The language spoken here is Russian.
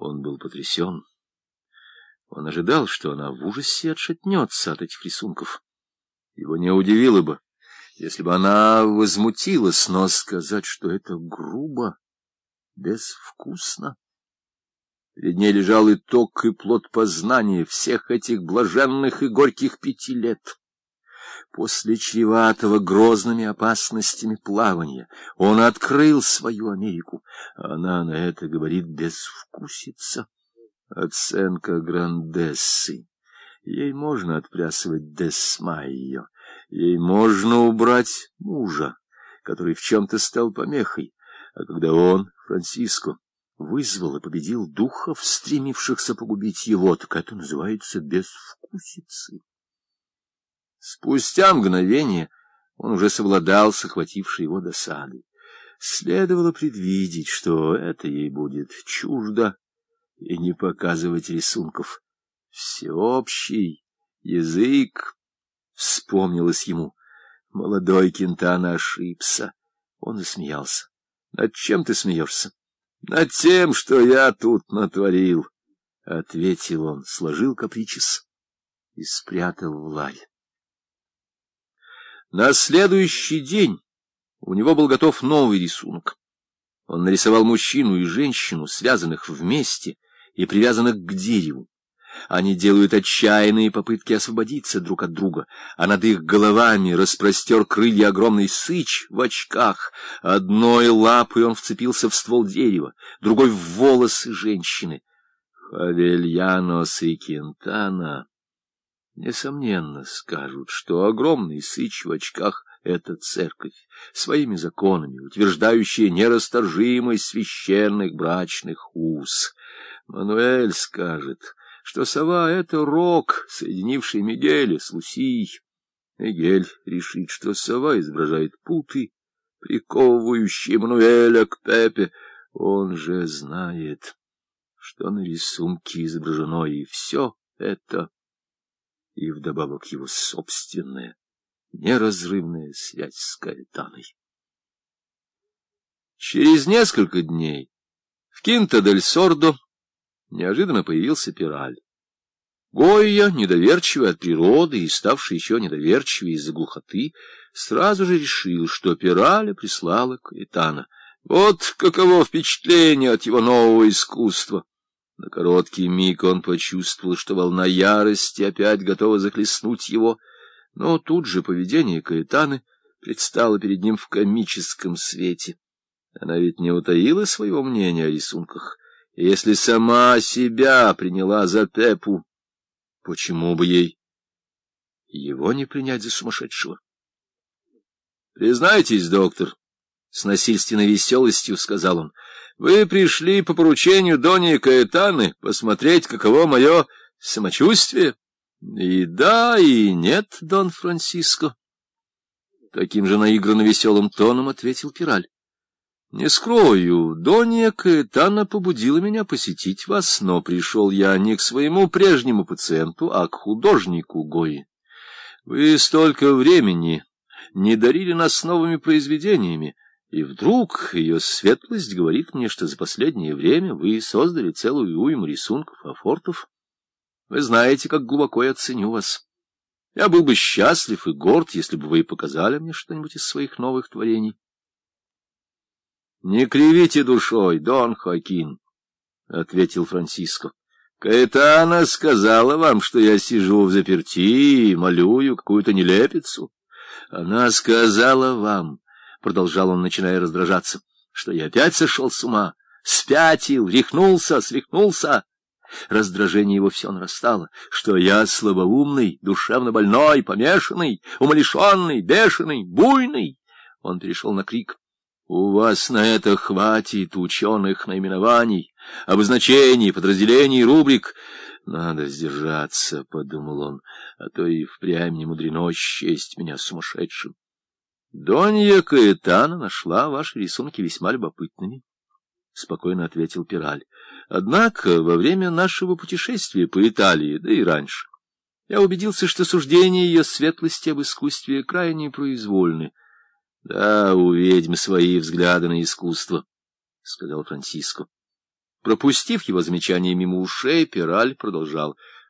Он был потрясен. Он ожидал, что она в ужасе отшатнется от этих рисунков. Его не удивило бы, если бы она возмутилась, но сказать, что это грубо, безвкусно. Перед ней лежал итог и плод познания всех этих блаженных и горьких пяти лет. После чреватого грозными опасностями плавания он открыл свою Америку. Она на это говорит безвкусица. Оценка грандессы. Ей можно отплясывать десмайо. Ей можно убрать мужа, который в чем-то стал помехой. А когда он, Франциско, вызвал и победил духов, стремившихся погубить его, так это называется безвкусицей. Спустя мгновение он уже совладал с охватившей его досадой. Следовало предвидеть, что это ей будет чуждо, и не показывать рисунков. Всеобщий язык, вспомнилось ему. Молодой Кентана ошибся. Он засмеялся. — Над чем ты смеешься? — Над тем, что я тут натворил, — ответил он, сложил капричес и спрятал в ларь. На следующий день у него был готов новый рисунок. Он нарисовал мужчину и женщину, связанных вместе и привязанных к дереву. Они делают отчаянные попытки освободиться друг от друга, а над их головами распростер крылья огромный сыч в очках. Одной лапой он вцепился в ствол дерева, другой — в волосы женщины. Хавельянос и Кентана несомненно, скажут, что огромный сыч в очках — это церковь, своими законами, утверждающая нерасторжимость священных брачных уз. Мануэль скажет, что сова — это рок, соединивший Мигеля с Лусией. Мигель решит, что сова изображает путы, приковывающие Мануэля к Пепе. Он же знает, что на рисунке изображено и все это и вдобавок его собственная, неразрывная связь с Каэтаной. Через несколько дней в Кинто-дель-Сордо неожиданно появился пираль. Гойя, недоверчивый от природы и ставший еще недоверчивее из-за глухоты, сразу же решил, что пираля прислала Каэтана. Вот каково впечатление от его нового искусства! На короткий миг он почувствовал, что волна ярости опять готова захлестнуть его, но тут же поведение Каэтаны предстало перед ним в комическом свете. Она ведь не утаила своего мнения о рисунках, и если сама себя приняла за Пепу, почему бы ей его не принять за сумасшедшего? — Признайтесь, доктор, — с насильственной веселостью сказал он, — вы пришли по поручению Дони Каэтаны посмотреть, каково мое самочувствие? И да, и нет, Дон Франциско. Таким же наигранно веселым тоном ответил Пираль. Не скрою, Донья Каэтана побудила меня посетить вас, но пришел я не к своему прежнему пациенту, а к художнику Гои. Вы столько времени не дарили нас новыми произведениями, и вдруг ее светлость говорит мне, что за последнее время вы создали целую уйму рисунков афортов. Вы знаете, как глубоко я ценю вас. Я был бы счастлив и горд, если бы вы показали мне что-нибудь из своих новых творений. — Не кривите душой, Дон Хоакин, — ответил Франциско. — Каэтана сказала вам, что я сижу в заперти и молюю какую-то нелепицу. Она сказала вам — продолжал он, начиная раздражаться, — что я опять сошел с ума, спятил, рехнулся, свихнулся. Раздражение его все нарастало, что я слабоумный, душевно больной, помешанный, умалишенный, бешеный, буйный. Он перешел на крик. У вас на это хватит ученых наименований, обозначений, подразделений, рубрик. Надо сдержаться, — подумал он, — а то и впрямь не мудрено счесть меня сумасшедшим. Донья Каэтана нашла ваши рисунки весьма любопытными, — спокойно ответил Пираль. Однако во время нашего путешествия по Италии, да и раньше, я убедился, что суждения ее светлости об искусстве крайне произвольны. — Да, у ведьм свои взгляды на искусство, — сказал Франциско. Пропустив его замечание мимо ушей, Пираль продолжал.